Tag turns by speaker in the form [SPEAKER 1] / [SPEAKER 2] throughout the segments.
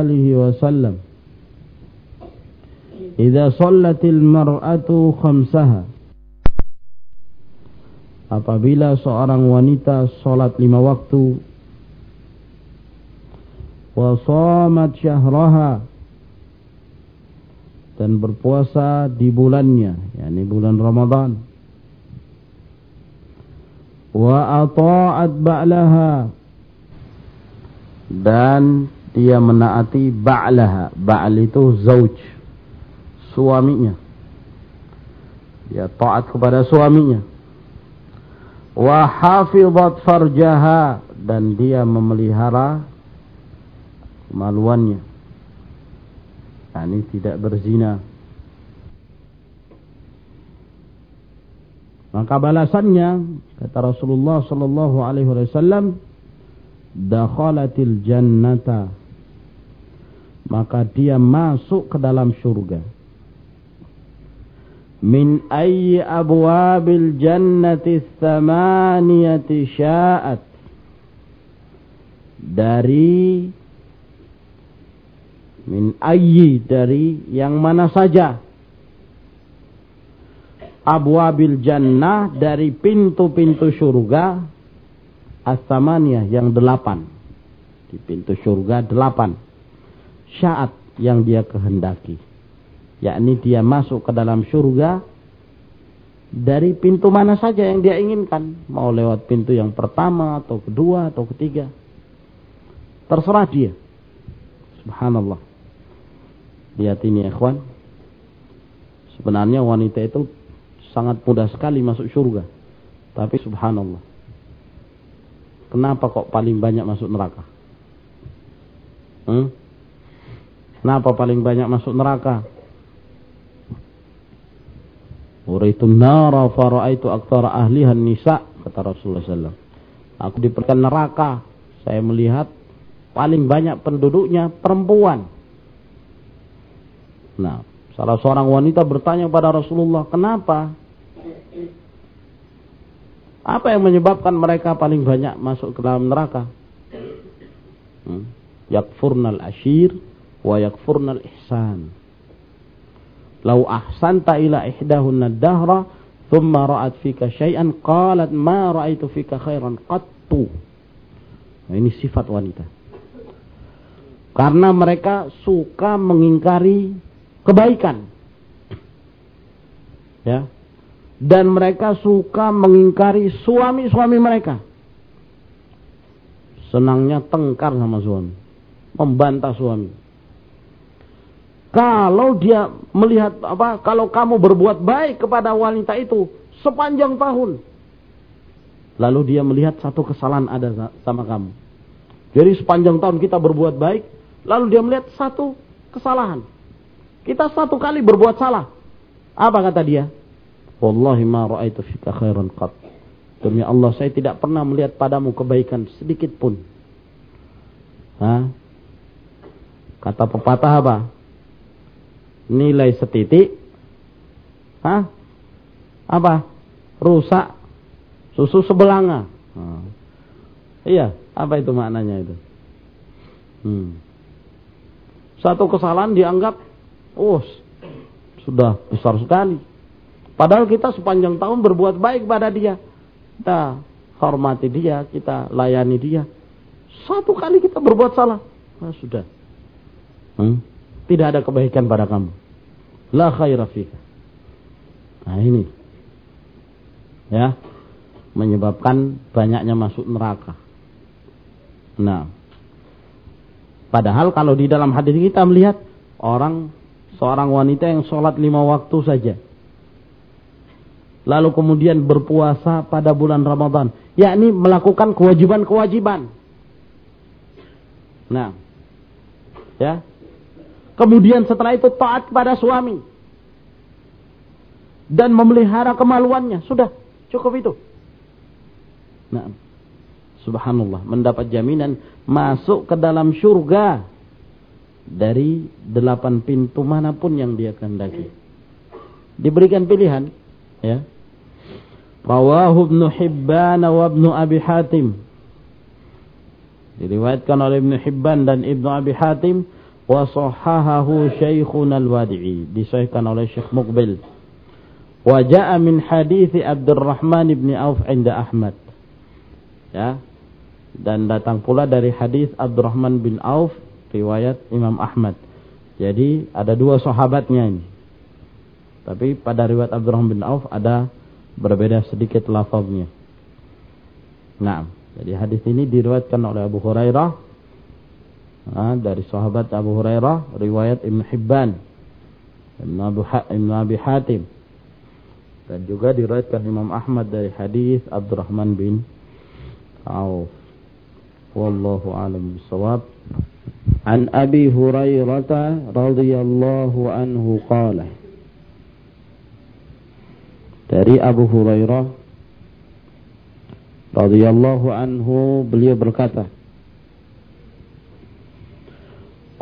[SPEAKER 1] alihi wasallam Idza shallatil mar'atu khamsaha. Apabila seorang wanita salat lima waktu wa shamat syahraha dan berpuasa di bulannya yakni bulan Ramadan wa ata'at ba'laha dan dia menaati ba'laha. Ba'al itu zauj. Suaminya. Dia taat kepada suaminya. Wa hafizat farjaha. Dan dia memelihara kemaluannya. Ini tidak berzina. Maka balasannya kata Rasulullah sallallahu alaihi wasallam dakhalatil jannata maka dia masuk ke dalam surga min ayyi abwabil jannati thamaniyati sya'at. Dari min ayyi dari yang mana saja. Abwabil jannah dari pintu-pintu surga as-samaniyah yang delapan. Di pintu surga delapan syaat yang dia kehendaki. Yakni dia masuk ke dalam surga dari pintu mana saja yang dia inginkan. Mau lewat pintu yang pertama atau kedua atau ketiga. Terserah dia. Subhanallah. Lihat ini ikhwan. Sebenarnya wanita itu sangat mudah sekali masuk surga tapi subhanallah. Kenapa kok paling banyak masuk neraka? Hmm? Kenapa paling banyak masuk neraka Uraitu nara faraitu aktsara ahliha nisa kata Rasulullah SAW. Aku diperkan neraka. Saya melihat paling banyak penduduknya perempuan. Nah, salah seorang wanita bertanya kepada Rasulullah, "Kenapa? Apa yang menyebabkan mereka paling banyak masuk ke dalam neraka?" Hmm. Yakfurnal ashir wa yakfurnal ihsan. Lau ahsanta ila ihdahunna dahra thumma ra'at fika syai'an qalat ma ra'aitu fika khairan qattu. Nah, ini sifat wanita. Karena mereka suka mengingkari kebaikan. Ya. Dan mereka suka mengingkari suami-suami mereka. Senangnya tengkar sama suami. Membantah suami kalau dia melihat apa? Kalau kamu berbuat baik kepada wanita itu sepanjang tahun, lalu dia melihat satu kesalahan ada sama kamu. Jadi sepanjang tahun kita berbuat baik, lalu dia melihat satu kesalahan. Kita satu kali berbuat salah. Apa kata dia? Wallahi ma ra'aitu fika khairan qat. Demi Allah saya tidak pernah melihat padamu kebaikan sedikit pun. Hah? Kata pepatah apa? Nilai setitik. Hah? apa? Rusak. Susu sebelanga. Hmm. iya apa itu maknanya itu? Hmm. satu kesalahan dianggap oh sudah besar sekali. Padahal kita sepanjang tahun berbuat baik pada dia. Kita hormati dia kita layani dia. Satu kali kita berbuat salah. Nah, sudah. Hmm tidak ada kebaikan pada kamu. La khaira fika. Nah ini. Ya. Menyebabkan banyaknya masuk neraka. Nah. Padahal kalau di dalam hadis kita melihat orang seorang wanita yang sholat lima waktu saja. Lalu kemudian berpuasa pada bulan Ramadan. Yakni melakukan kewajiban-kewajiban. Nah. Ya. Kemudian setelah itu taat kepada suami. Dan memelihara kemaluannya. Sudah, cukup itu. Nah, subhanallah. Mendapat jaminan masuk ke dalam surga. Dari delapan pintu mana pun yang dia kehendaki. Diberikan pilihan. Ya. Rawahu ibn Hibban wa ibn Abi Hatim. Diriwayatkan oleh Ibn Hibban dan Ibn Abi Hatim wa sahahahu Syekhuna al-Wadi'i disahihkan oleh Syekh Muqbil. Wa jaa min hadits Abdurrahman bin Auf inda Ahmad. Ya. Dan datang pula dari hadis Abdurrahman bin Auf riwayat Imam Ahmad. Jadi ada dua sahabatnya ini. Tapi pada riwayat Abdurrahman bin Auf ada berbeda sedikit lafaznya. Nah jadi hadis ini diriwayatkan oleh Abu Hurairah dari sahabat Abu Hurairah, riwayat Ibn Hibban, Ibn, Abu ha Ibn Abi Hatim. Dan juga diriwayatkan Imam Ahmad dari hadis Abdurrahman bin Auf. Wallahu a'lam bishawab. An Abi Hurairah radhiyallahu anhu qala Dari Abu Hurairah radhiyallahu anhu beliau berkata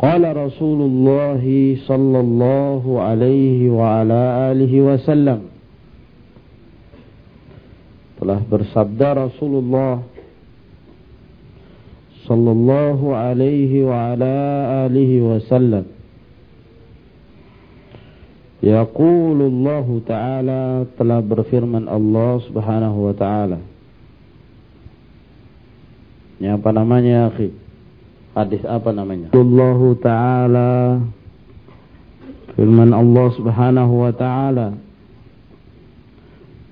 [SPEAKER 1] Qala Rasulullah sallallahu alaihi wa ala alihi wasallam. Telah bersabda Rasulullah sallallahu alaihi wa ala alihi wasallam. Yaqulullah ta'ala telah berfirman Allah subhanahu wa ta'ala. Ini apa namanya akhi? Hadis apa namanya? Allah Ta'ala Firman Allah Subhanahu wa taala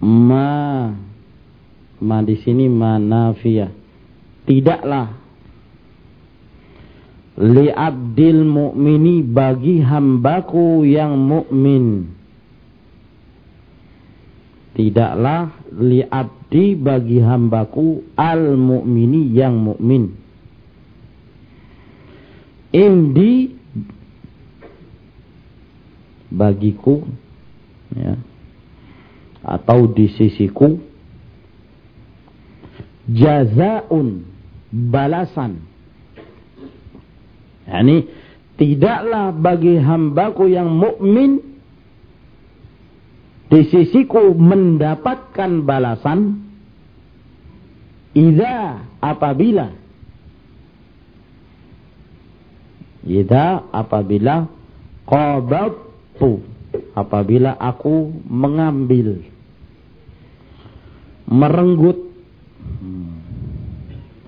[SPEAKER 1] Ma Ma di sini manafiyah. Tidaklah li abdil mu'mini bagi hambaku yang mukmin. Tidaklah li abdi bagi hambaku al mu'mini yang mukmin indi bagiku ya. Atau di sisiku. Jazaun balasan. Yakni tidaklah bagi hambaku yang mukmin di sisiku mendapatkan balasan. Idza apabila Ida apabila qabadtu apabila aku mengambil merenggut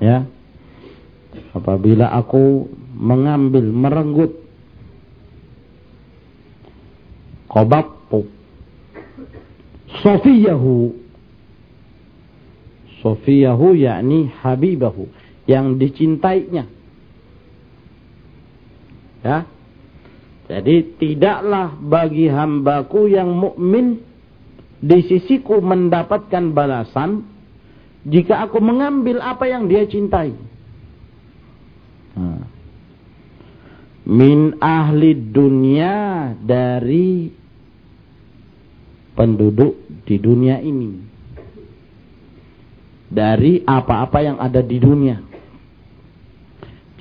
[SPEAKER 1] ya apabila aku mengambil merenggut qabadtu sofiyahu sofiyahu yakni habibahu yang dicintainya Ya. Jadi tidaklah bagi hambaku yang mukmin di sisiku mendapatkan balasan jika aku mengambil apa yang dia cintai. Min ahli dunia dari penduduk di dunia ini. Dari apa-apa yang ada di dunia.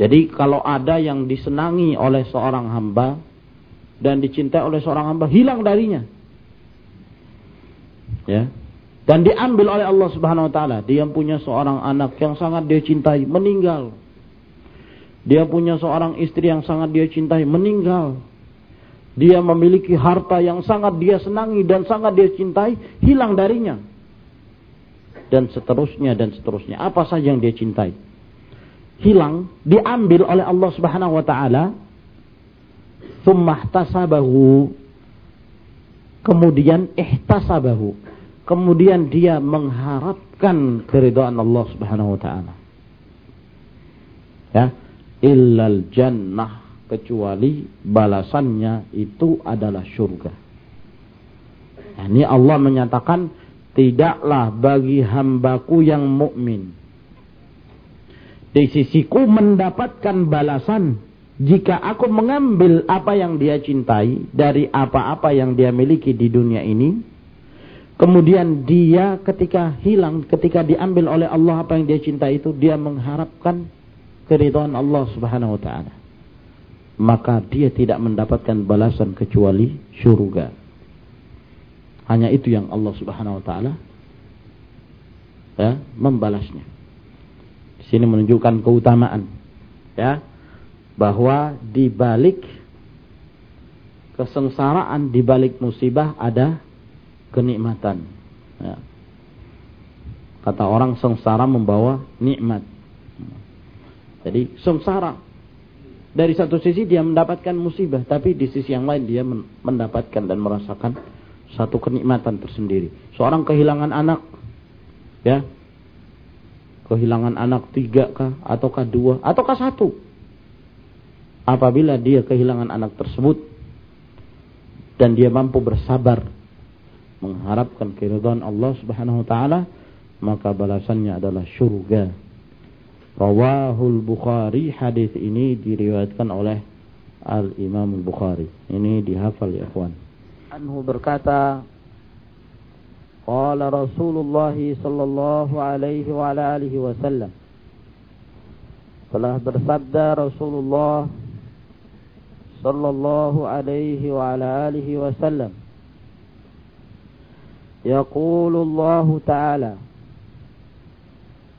[SPEAKER 1] Jadi kalau ada yang disenangi oleh seorang hamba dan dicintai oleh seorang hamba hilang darinya. Ya. Dan diambil oleh Allah Subhanahu wa taala. Dia punya seorang anak yang sangat dia cintai, meninggal. Dia punya seorang istri yang sangat dia cintai, meninggal. Dia memiliki harta yang sangat dia senangi dan sangat dia cintai, hilang darinya. Dan seterusnya dan seterusnya. Apa saja yang dia cintai hilang diambil oleh Allah Subhanahu wa taala tasabahu kemudian ihtasabahu kemudian dia mengharapkan keridhaan Allah Subhanahu wa taala. Ya illal jannah kecuali balasannya itu adalah surga ini Allah menyatakan tidaklah bagi hambaku yang mukmin di sisiku mendapatkan balasan. Jika aku mengambil apa yang dia cintai dari apa-apa yang dia miliki di dunia ini kemudian dia ketika hilang ketika diambil oleh Allah apa yang dia cintai itu dia mengharapkan keridhaan Allah Subhanahu wa taala. Maka dia tidak mendapatkan balasan kecuali surga hanya itu yang Allah Subhanahu wa taala ya membalasnya sini menunjukkan keutamaan. Ya. bahwa di balik kesengsaraan, di balik musibah ada kenikmatan. Ya. Kata orang sengsara membawa nikmat. Jadi sengsara dari satu sisi dia mendapatkan musibah, tapi di sisi yang lain dia mendapatkan dan merasakan satu kenikmatan tersendiri. Seorang kehilangan anak, ya, kehilangan anak tiga kah, ataukah dua, ataukah satu. Apabila dia kehilangan anak tersebut dan dia mampu bersabar mengharapkan keridhaan Allah Subhanahu wa taala, maka balasannya adalah surga. Rawahul Bukhari hadis ini diriwayatkan oleh Al Imam Bukhari. Ini dihafal ya ikhwan. Anhu berkata Qala Rasulullah sallallahu alaihi wasallam Telah bersabda Rasulullah sallallahu alaihi wasallam Yaqulu Ta'ala.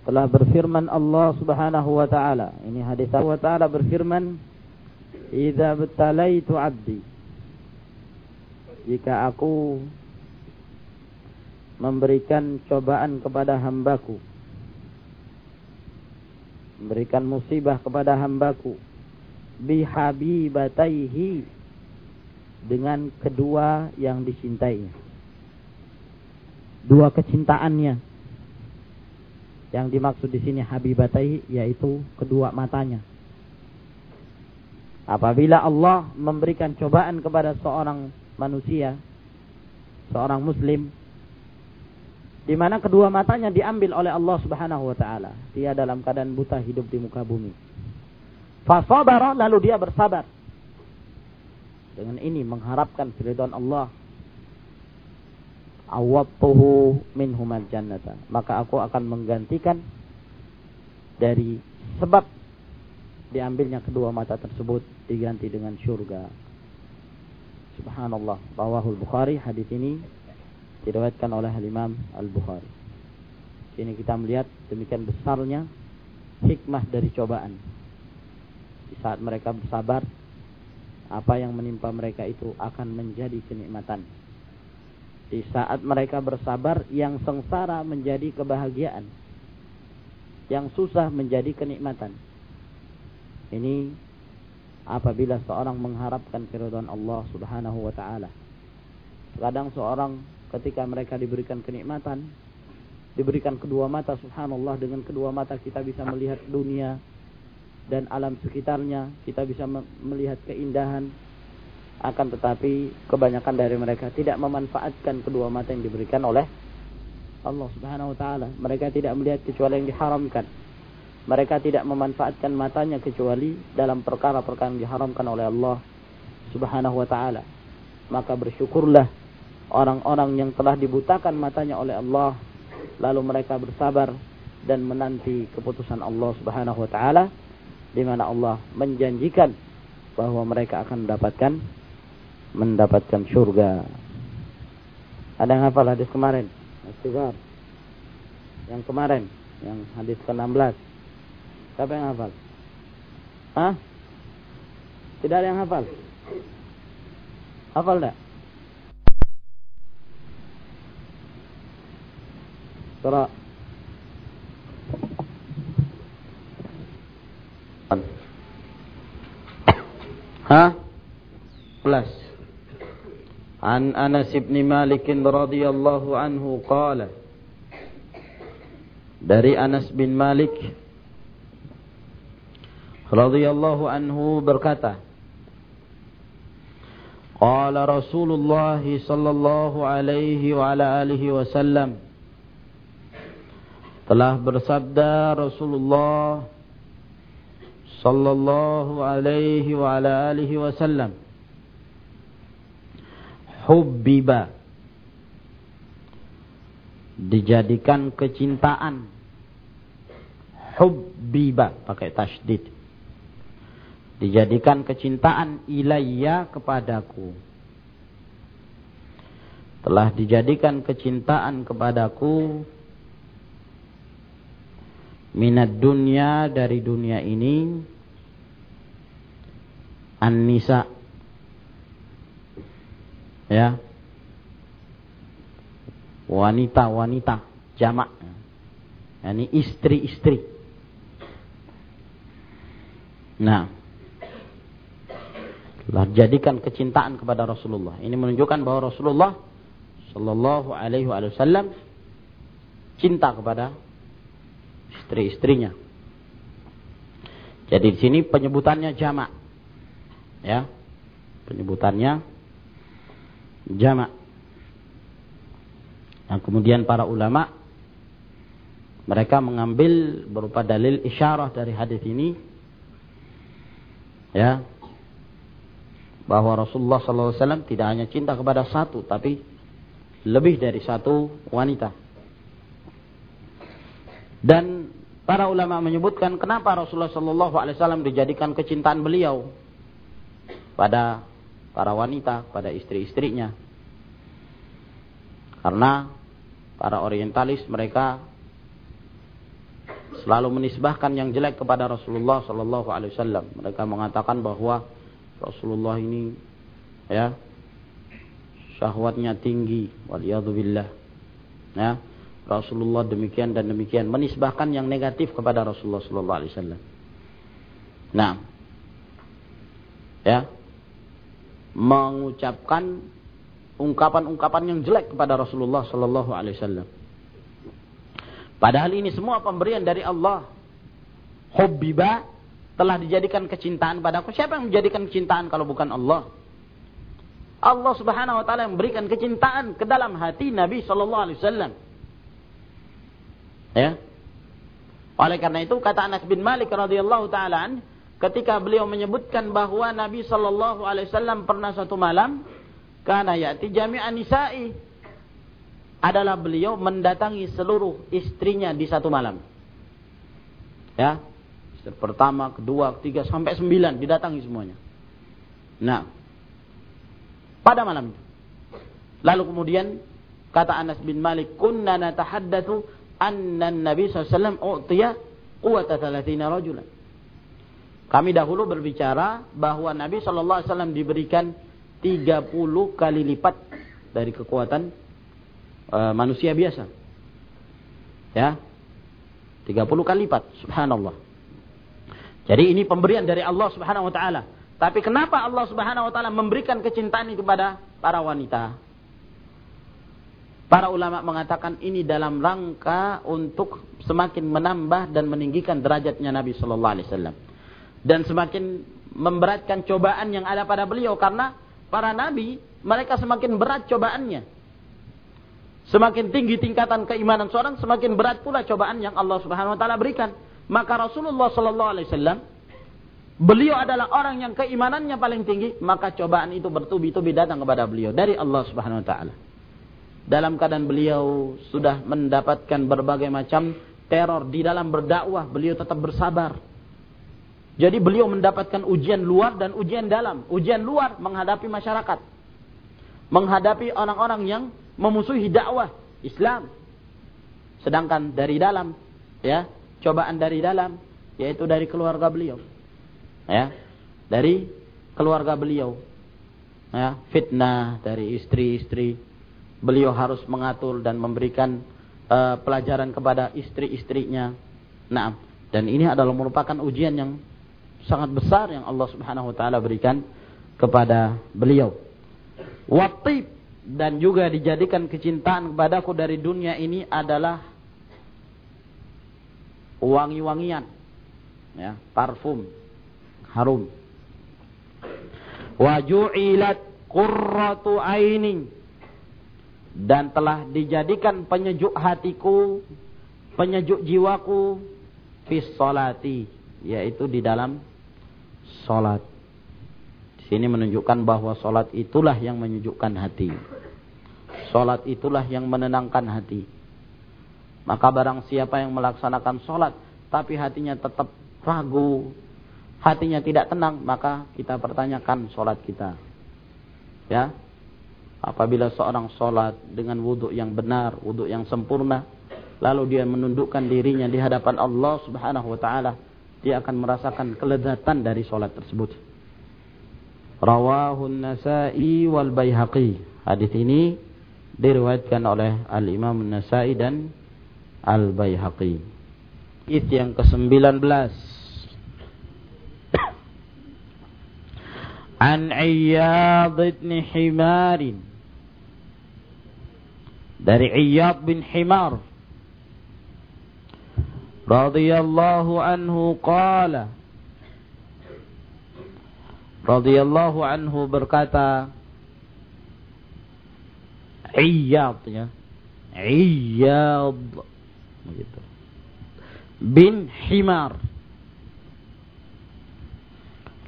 [SPEAKER 1] Telah berfirman Allah Subhanahu wa taala. Ini hadis Allah taala berfirman, "Idza betalaitu 'abdi" Jika aku memberikan cobaan kepada hambaku. Memberikan musibah kepada hambaku. Bihabibataihi dengan kedua yang dicintainya. Dua kecintaannya. Yang dimaksud di sini habibatai yaitu kedua matanya. Apabila Allah memberikan cobaan kepada seorang manusia, seorang muslim, di mana kedua matanya diambil oleh Allah Subhanahu wa taala. Dia dalam keadaan buta hidup di muka bumi. Fasabara lalu dia bersabar. Dengan ini mengharapkan keridhaan Allah awattuhu minhumal jannata maka aku akan menggantikan dari sebab diambilnya kedua mata tersebut diganti dengan surga subhanallah rawahul bukhari hadis ini diriwayatkan oleh Imam Al-Bukhari ini kita melihat demikian besarnya hikmah dari cobaan di saat mereka bersabar apa yang menimpa mereka itu akan menjadi kenikmatan di saat mereka bersabar, yang sengsara menjadi kebahagiaan. Yang susah menjadi kenikmatan. Ini apabila seorang mengharapkan keridhaan Allah Subhanahu wa taala. Kadang seorang ketika mereka diberikan kenikmatan, diberikan kedua mata subhanallah dengan kedua mata kita bisa melihat dunia dan alam sekitarnya, kita bisa melihat keindahan, akan tetapi kebanyakan dari mereka tidak memanfaatkan kedua mata yang diberikan oleh Allah Subhanahu wa taala. Mereka tidak melihat kecuali yang diharamkan. Mereka tidak memanfaatkan matanya kecuali dalam perkara-perkara yang diharamkan oleh Allah Subhanahu wa taala. Maka bersyukurlah orang-orang yang telah dibutakan matanya oleh Allah lalu mereka bersabar dan menanti keputusan Allah Subhanahu wa taala di mana Allah menjanjikan bahwa mereka akan mendapatkan mendapatkan surga. Ada yang hafal hadis kemarin? Istighfar. Yang kemarin, yang hadis ke-16. Siapa yang hafal? Hah? Tidak ada yang hafal? Hafal tak? Surah Hah? Plus. عن أنس بن مالك رضي الله عنه قال dari Anas bin Malik radhiyallahu anhu berkata Qala Rasulullah sallallahu alaihi wa ala alihi wasallam telah bersabda Rasulullah sallallahu alaihi wa ala alihi wasallam hubbiba dijadikan kecintaan. Hubbiba pakai tasdid dijadikan kecintaan ilayya kepadaku. Telah dijadikan kecintaan kepadaku minat dunia dari dunia ini An-nisa. Ya. Wanita-wanita jamak. Yani istri-istri. Nah. Telah jadikan kecintaan kepada Rasulullah. Ini menunjukkan bahwa Rasulullah Sallallahu Alaihi Wasallam cinta kepada istri-istrinya. Jadi di sini penyebutannya jamak. Ya. Penyebutannya jamak. Yang kemudian para ulama mereka mengambil berupa dalil isyarah dari hadis ini ya bahwa Rasulullah SAW tidak hanya cinta kepada satu tapi lebih dari satu wanita. Dan para ulama menyebutkan kenapa Rasulullah Shallallahu Alaihi Wasallam dijadikan kecintaan beliau pada para wanita, pada istri-istrinya. Karena para orientalis mereka selalu menisbahkan yang jelek kepada Rasulullah Shallallahu Alaihi Wasallam. Mereka mengatakan bahwa Rasulullah ini ya syahwatnya tinggi, waliyadzubillah. Ya, Rasulullah demikian dan demikian menisbahkan yang negatif kepada Rasulullah sallallahu alaihi wasallam. Nah, ya, mengucapkan ungkapan-ungkapan yang jelek kepada Rasulullah sallallahu alaihi wasallam. Padahal ini semua pemberian dari Allah. Hubbiba telah dijadikan kecintaan padaku. Siapa yang menjadikan kecintaan kalau bukan Allah? Allah Subhanahu wa taala memberikan kecintaan ke dalam hati Nabi sallallahu alaihi wasallam. Ya. Oleh karena itu kata Anas bin Malik radhiyallahu taala ketika beliau menyebutkan bahwa Nabi sallallahu alaihi wasallam pernah satu malam karena yati jami'an nisa'i adalah beliau mendatangi seluruh istrinya di satu malam. Ya. Pertama, kedua, ketiga sampai sembilan didatangi semuanya. Nah, pada malam itu. Lalu kemudian kata Anas bin Malik, "Kunna natahaddatsu anna Nabi SAW u'tiya quwata 30 rajulan. Kami dahulu berbicara bahwa Nabi SAW diberikan 30 kali lipat dari kekuatan e, manusia biasa. Ya. 30 kali lipat, subhanallah. Jadi ini pemberian dari Allah Subhanahu wa taala. Tapi kenapa Allah Subhanahu wa taala memberikan kecintaan kepada para wanita? Para ulama mengatakan ini dalam rangka untuk semakin menambah dan meninggikan derajatnya Nabi Shallallahu Alaihi Wasallam dan semakin memberatkan cobaan yang ada pada beliau karena para nabi mereka semakin berat cobaannya. Semakin tinggi tingkatan keimanan seorang, semakin berat pula cobaan yang Allah Subhanahu wa taala berikan. Maka Rasulullah sallallahu alaihi wasallam beliau adalah orang yang keimanannya paling tinggi, maka cobaan itu bertubi-tubi datang kepada beliau dari Allah Subhanahu wa taala dalam keadaan beliau sudah mendapatkan berbagai macam teror di dalam berdakwah, beliau tetap bersabar. Jadi beliau mendapatkan ujian luar dan ujian dalam. Ujian luar menghadapi masyarakat. Menghadapi orang-orang yang memusuhi dakwah Islam. Sedangkan dari dalam, ya, cobaan dari dalam yaitu dari keluarga beliau. Ya, dari keluarga beliau. Ya, fitnah dari istri-istri beliau harus mengatur dan memberikan uh, pelajaran kepada istri-istrinya. Nah, dan ini adalah merupakan ujian yang sangat besar yang Allah Subhanahu wa taala berikan kepada beliau. Waktu dan juga dijadikan kecintaan kepadaku dari dunia ini adalah wangi-wangian ya, parfum harum. Wa ju'ilat qurratu ainin dan telah dijadikan penyejuk hatiku, penyejuk jiwaku fis salati, yaitu di dalam salat. Di sini menunjukkan bahwa salat itulah yang menyejukkan hati. Salat itulah yang menenangkan hati. Maka barang siapa yang melaksanakan salat tapi hatinya tetap ragu, hatinya tidak tenang, maka kita pertanyakan salat kita. Ya, apabila seorang sholat dengan wudhu yang benar, wudhu yang sempurna, lalu dia menundukkan dirinya di hadapan Allah subhanahu wa ta'ala, dia akan merasakan kelezatan dari sholat tersebut. Rawahu Nasai wal Baihaqi. Hadis ini diriwayatkan oleh Al Imam Nasai dan Al Baihaqi. Itu yang ke-19. An Iyad bin Himar. Dari Iyad bin Himar. Radhiyallahu anhu qala radhiyallahu anhu berkata Iyad ya. Iyad begitu. Bin Himar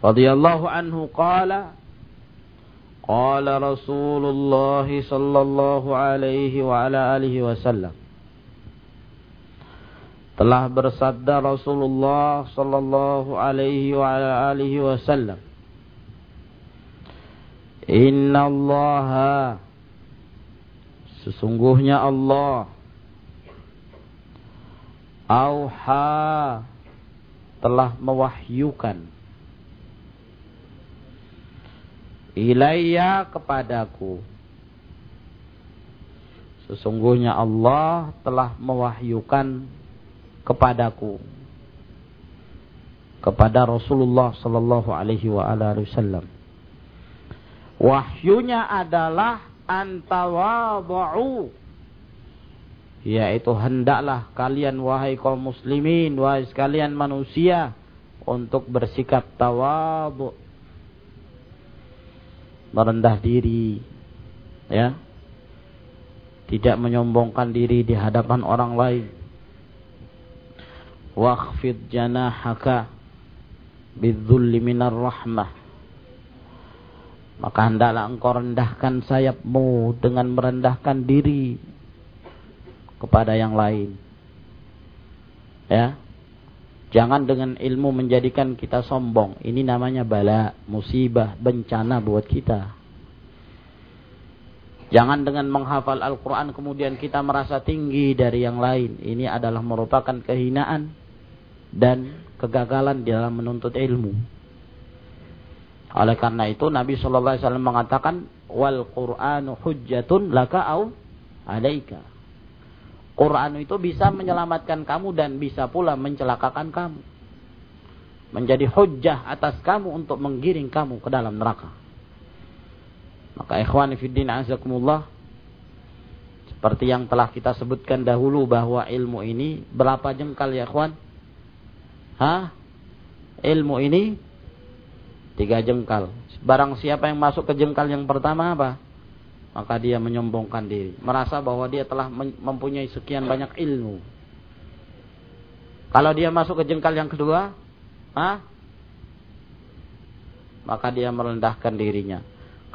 [SPEAKER 1] radhiyallahu anhu qala qala Rasulullah sallallahu alaihi wa ala alihi wasallam. Telah bersabda Rasulullah sallallahu alaihi wa ala alihi wasallam. Inna Allah Sesungguhnya Allah Auha telah mewahyukan Ilayya kepadaku. Sesungguhnya Allah telah mewahyukan kepadaku. Kepada Rasulullah sallallahu alaihi wasallam. Wahyunya adalah antawadhu yaitu hendaklah kalian wahai kaum muslimin wahai sekalian manusia untuk bersikap tawadhu merendah diri ya tidak menyombongkan diri di hadapan orang lain wakhfid janahaka bidzulli minar rahmah maka hendaklah engkau rendahkan sayapmu dengan merendahkan diri kepada yang lain. Ya. Jangan dengan ilmu menjadikan kita sombong. Ini namanya bala, musibah, bencana buat kita. Jangan dengan menghafal Al-Quran kemudian kita merasa tinggi dari yang lain. Ini adalah merupakan kehinaan dan kegagalan dalam menuntut ilmu. Oleh karena itu Nabi Shallallahu Alaihi Wasallam mengatakan wal Quranu hujjatun laka au alaika. Quran itu bisa menyelamatkan kamu dan bisa pula mencelakakan kamu. Menjadi hujjah atas kamu untuk menggiring kamu ke dalam neraka. Maka ikhwan fiddin azakumullah seperti yang telah kita sebutkan dahulu bahwa ilmu ini berapa jengkal ya ikhwan? Hah? Ilmu ini Tiga jengkal. Barang siapa yang masuk ke jengkal yang pertama apa? Maka dia menyombongkan diri. Merasa bahwa dia telah mempunyai sekian banyak ilmu. Kalau dia masuk ke jengkal yang kedua, ah, maka dia merendahkan dirinya.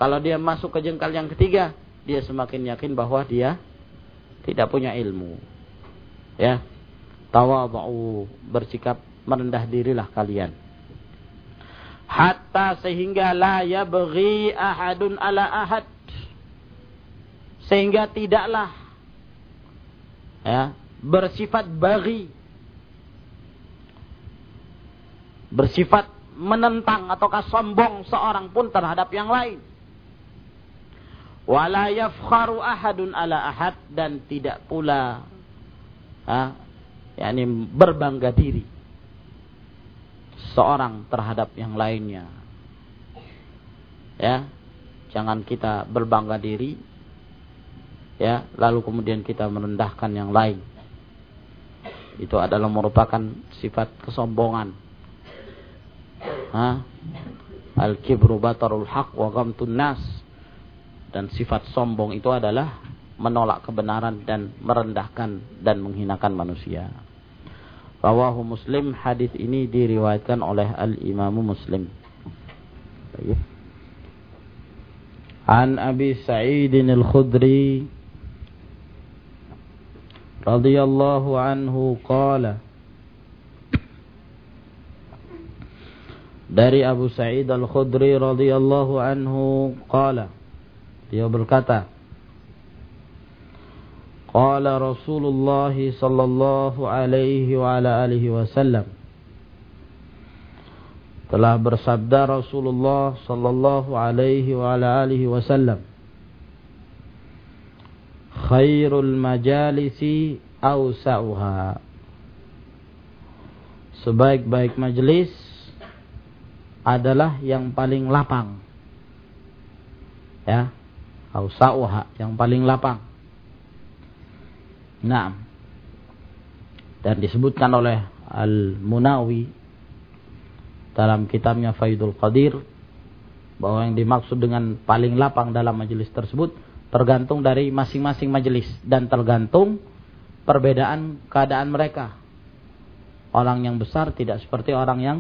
[SPEAKER 1] Kalau dia masuk ke jengkal yang ketiga, dia semakin yakin bahwa dia tidak punya ilmu. Ya. Tawadhu, bersikap merendah dirilah kalian hatta sehingga la yabghi ahadun ala ahad sehingga tidaklah ya bersifat bagi bersifat menentang ataukah sombong seorang pun terhadap yang lain wala yafkharu ahadun ala ahad dan tidak pula ya, yakni berbangga diri seorang terhadap yang lainnya. Ya, jangan kita berbangga diri, ya, lalu kemudian kita merendahkan yang lain. Itu adalah merupakan sifat kesombongan. Al-kibru batarul haq wa ghamtun nas. Dan sifat sombong itu adalah menolak kebenaran dan merendahkan dan menghinakan manusia. Rawahu Muslim hadis ini diriwayatkan oleh Al Imam Muslim. An Abi Sa'id Al-Khudri radhiyallahu anhu qala Dari Abu Sa'id Al-Khudri radhiyallahu anhu qala Dia berkata قال رسول الله صلى الله عليه وعلى آله وسلم telah bersabda Rasulullah sallallahu alaihi wa ala alihi wasallam Khairul majalisi awsa'uha. Sebaik-baik majelis adalah yang paling lapang. Ya awsa'uha yang paling lapang. Nah dan disebutkan oleh Al-Munawi dalam kitabnya Faidul Qadir bahwa yang dimaksud dengan paling lapang dalam majelis tersebut tergantung dari masing-masing majelis dan tergantung perbedaan keadaan mereka. Orang yang besar tidak seperti orang yang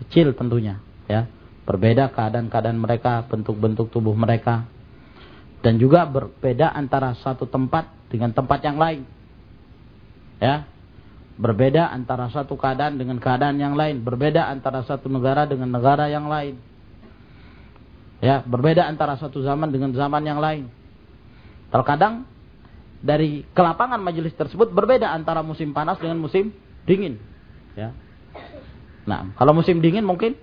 [SPEAKER 1] kecil tentunya, ya. Berbeda keadaan-keadaan mereka, bentuk-bentuk tubuh mereka. Dan juga berbeda antara satu tempat dengan tempat yang lain. Ya, Berbeda antara satu keadaan dengan keadaan yang lain. Berbeda antara satu negara dengan negara yang lain. Ya, berbeda antara satu zaman dengan zaman yang lain. Terkadang dari kelapangan majelis tersebut berbeda antara musim panas dengan musim dingin. Ya. Nah, kalau musim dingin mungkin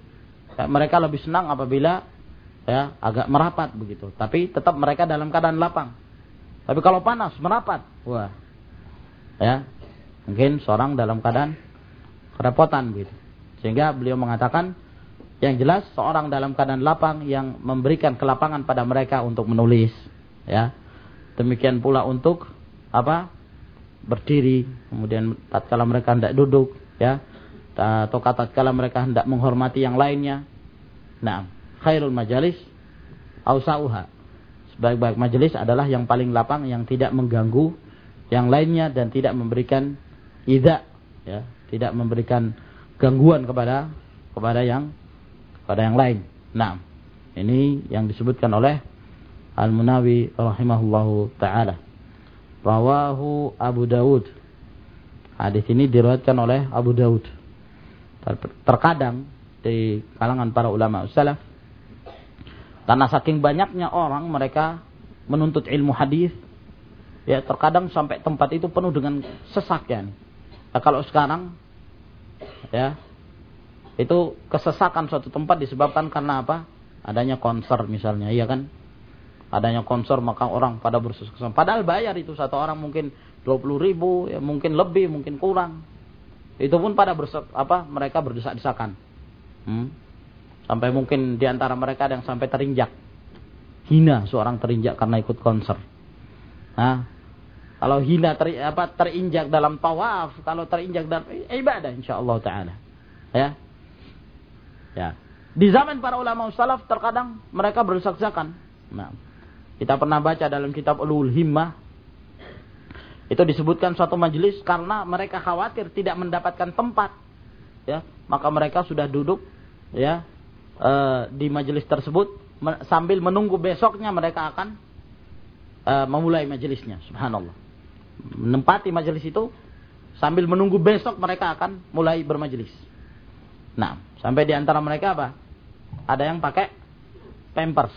[SPEAKER 1] ya, mereka lebih senang apabila ya agak merapat begitu. Tapi tetap mereka dalam keadaan lapang. Tapi kalau panas merapat, wah, ya Mungkin seorang dalam keadaan kerepotan gitu. Sehingga beliau mengatakan yang jelas seorang dalam keadaan lapang yang memberikan kelapangan pada mereka untuk menulis ya. Demikian pula untuk apa? berdiri, kemudian tatkala mereka hendak duduk ya atau tatkala mereka hendak menghormati yang lainnya. Nah, khairul majalis ausauha. Sebaik-baik majelis adalah yang paling lapang yang tidak mengganggu yang lainnya dan tidak memberikan tidak ya, tidak memberikan gangguan kepada kepada yang kepada yang lain. Nah, ini yang disebutkan oleh Al-Munawi rahimahullahu taala. Rawahu Abu Dawud. Hadis ini diriwayatkan oleh Abu Dawud. Terkadang di kalangan para ulama salaf karena saking banyaknya orang mereka menuntut ilmu hadis ya terkadang sampai tempat itu penuh dengan sesak ya Nah, kalau sekarang ya itu kesesakan suatu tempat disebabkan karena apa? Adanya konser misalnya, iya kan? Adanya konser maka orang pada bersusah Padahal bayar itu satu orang mungkin 20 ribu, ya mungkin lebih, mungkin kurang. Itu pun pada bersak, apa mereka berdesak-desakan. Hmm? Sampai mungkin di antara mereka ada yang sampai terinjak. Hina seorang terinjak karena ikut konser. Nah, kalau hina ter, apa, terinjak dalam tawaf, kalau terinjak dalam ibadah insyaallah taala. Ya. Ya. Di zaman para ulama salaf terkadang mereka berdesak-desakan. Nah, kita pernah baca dalam kitab Ulul Himmah itu disebutkan suatu majelis karena mereka khawatir tidak mendapatkan tempat. Ya, maka mereka sudah duduk ya e, di majelis tersebut sambil menunggu besoknya mereka akan e, memulai majelisnya. Subhanallah menempati majelis itu sambil menunggu besok mereka akan mulai bermajelis. Nah, sampai di antara mereka apa? Ada yang pakai pampers.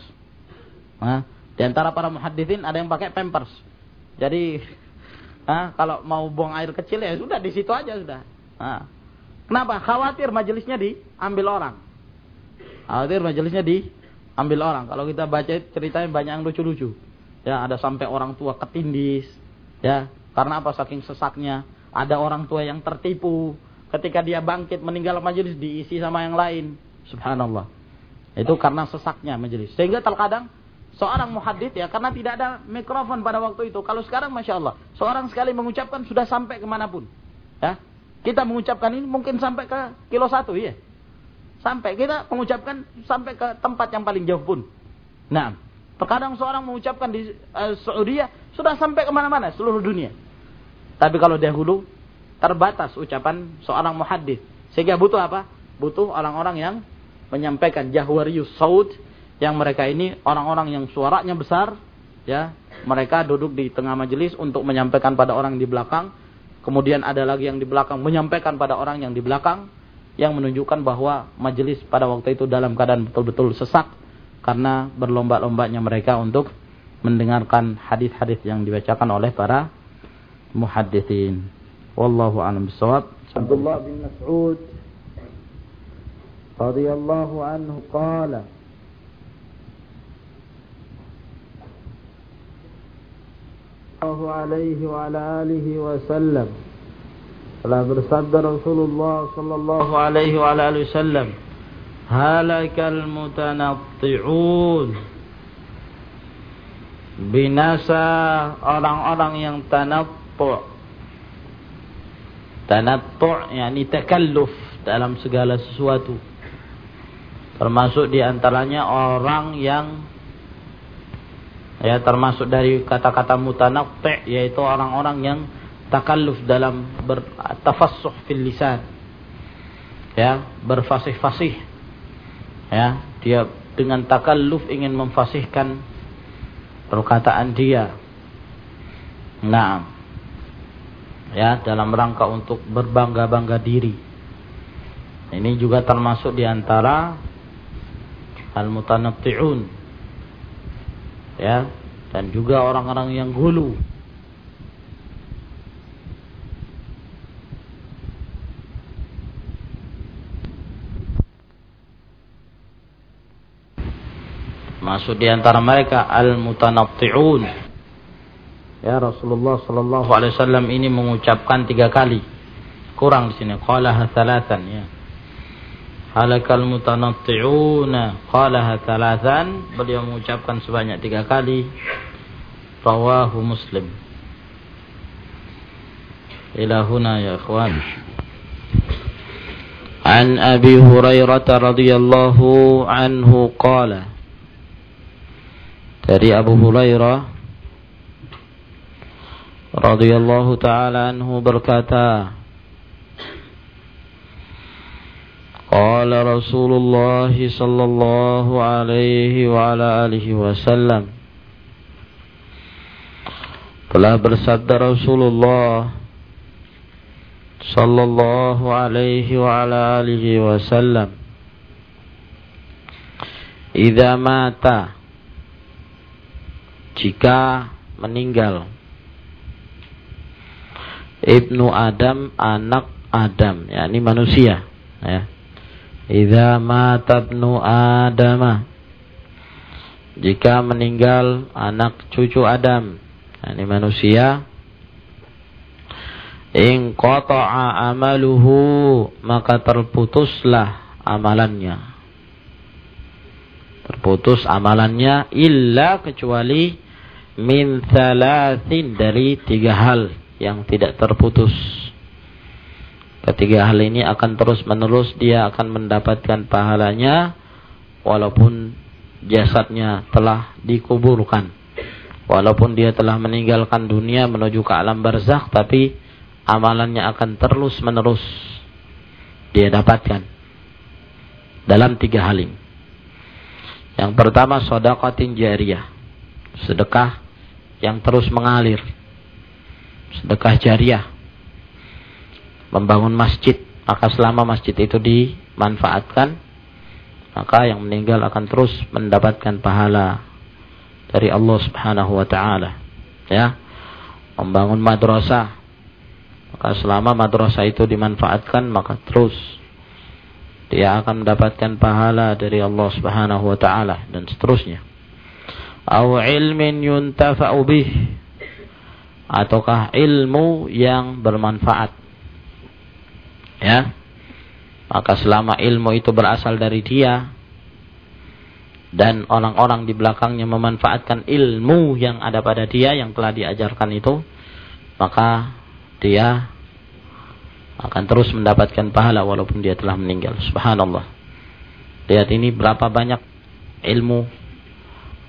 [SPEAKER 1] Nah, di antara para muhadithin ada yang pakai pampers. Jadi, nah, kalau mau buang air kecil ya sudah di situ aja sudah. Nah, kenapa? Khawatir majelisnya diambil orang. Khawatir majelisnya diambil orang. Kalau kita baca ceritanya banyak yang lucu-lucu. Ya, ada sampai orang tua ketindis, Ya, karena apa saking sesaknya? Ada orang tua yang tertipu ketika dia bangkit meninggal majelis diisi sama yang lain. Subhanallah. Itu karena sesaknya majelis. Sehingga terkadang seorang muhadid ya karena tidak ada mikrofon pada waktu itu. Kalau sekarang masya Allah, seorang sekali mengucapkan sudah sampai ke mana pun. Ya, kita mengucapkan ini mungkin sampai ke kilo satu ya. Sampai kita mengucapkan sampai ke tempat yang paling jauh pun. Nah, terkadang seorang mengucapkan di uh, Saudi sudah sampai ke mana-mana seluruh dunia. Tapi kalau dahulu terbatas ucapan seorang muhaddis. Sehingga butuh apa? Butuh orang-orang yang menyampaikan jahwariyus saud yang mereka ini orang-orang yang suaranya besar ya mereka duduk di tengah majelis untuk menyampaikan pada orang di belakang kemudian ada lagi yang di belakang menyampaikan pada orang yang di belakang yang menunjukkan bahwa majelis pada waktu itu dalam keadaan betul-betul sesak karena berlomba-lombanya mereka untuk mendengarkan hadis-hadis yang dibacakan oleh para muhaddithin. Wallahu a'lam bishawab. Abdullah bin Mas'ud رضي الله عنه قال الله عليه وعلى آله وسلم telah bersabda Rasulullah sallallahu alaihi wa alihi wasallam halakal mutanatti'un binasa orang-orang yang tanattu' tanattu' yakni takalluf dalam segala sesuatu. Termasuk di antaranya orang yang ya termasuk dari kata-kata mutanatti yaitu orang-orang yang takalluf dalam bertafassuh fil lisan. Ya berfasih-fasih. Ya dia dengan takalluf ingin memfasihkan perkataan dia. Nah ya dalam rangka untuk berbangga-bangga diri. Ini juga termasuk di antara al-mutanatti'un ya dan juga orang-orang yang gulu. Masuk di antara mereka al-mutanatti'un ya Rasulullah Sallallahu Alaihi Wasallam ini mengucapkan tiga kali. Kurang di sini. Qalaha thalathan ya. Halakal mutanatti'una. Qalaha thalathan. Beliau mengucapkan sebanyak tiga kali. Rawahu muslim. Ila huna ya ikhwan. An abi hurairah radhiyallahu anhu qala. Dari Abu Hurairah radhiyallahu taala anhu berkata Qala Rasulullah sallallahu alaihi wa ala alihi wasallam Telah bersabda Rasulullah sallallahu alaihi wa ala alihi wasallam Idza mata jika meninggal Ibnu Adam anak Adam. Yakni manusia ya. Idza mata ibnu Adam jika meninggal anak cucu Adam. Ini manusia. In qata'a amaluhu maka terputuslah amalannya. Terputus amalannya illa kecuali min thalathin dari tiga hal yang tidak terputus Ketiga hal ini akan terus menerus dia akan mendapatkan pahalanya walaupun jasadnya telah dikuburkan. Walaupun dia telah meninggalkan dunia menuju ke alam barzakh tapi amalannya akan terus menerus dia dapatkan dalam tiga hal ini. Yang pertama sodakotin jariyah. Sedekah yang terus mengalir. Sedekah jariah membangun masjid, maka selama masjid itu dimanfaatkan, maka yang meninggal akan terus mendapatkan pahala dari Allah Subhanahu wa taala. Ya. Membangun madrasah, maka selama madrasah itu dimanfaatkan, maka terus dia akan mendapatkan pahala dari Allah Subhanahu wa taala dan seterusnya. Au ilmin yuntafa'u bih ataukah ilmu yang bermanfaat? Ya. Maka selama ilmu itu berasal dari dia dan orang-orang di belakangnya memanfaatkan ilmu yang ada pada dia yang telah diajarkan itu maka dia akan terus mendapatkan pahala walaupun dia telah meninggal. Subhanallah. Lihat ini berapa banyak ilmu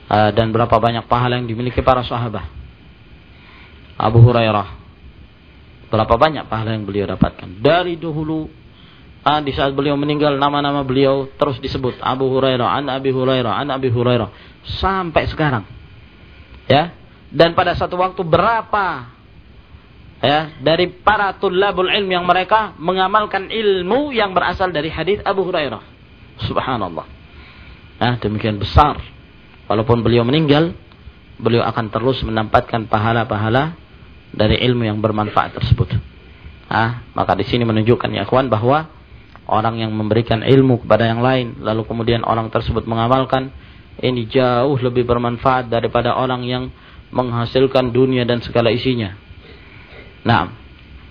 [SPEAKER 1] uh, dan berapa banyak pahala yang dimiliki para sahabat Abu Hurairah Berapa banyak pahala yang beliau dapatkan. Dari dahulu ah, di saat beliau meninggal nama-nama beliau terus disebut Abu Hurairah, an Abi Hurairah, an Abi Hurairah sampai sekarang. Ya. Dan pada satu waktu berapa ya dari para tulabul ilm yang mereka mengamalkan ilmu yang berasal dari hadis Abu Hurairah. Subhanallah. Nah, demikian besar. Walaupun beliau meninggal, beliau akan terus mendapatkan pahala-pahala dari ilmu yang bermanfaat tersebut. Ah, maka di sini menunjukkan ya kawan bahwa orang yang memberikan ilmu kepada yang lain lalu kemudian orang tersebut mengamalkan ini jauh lebih bermanfaat daripada orang yang menghasilkan dunia dan segala isinya. Nah,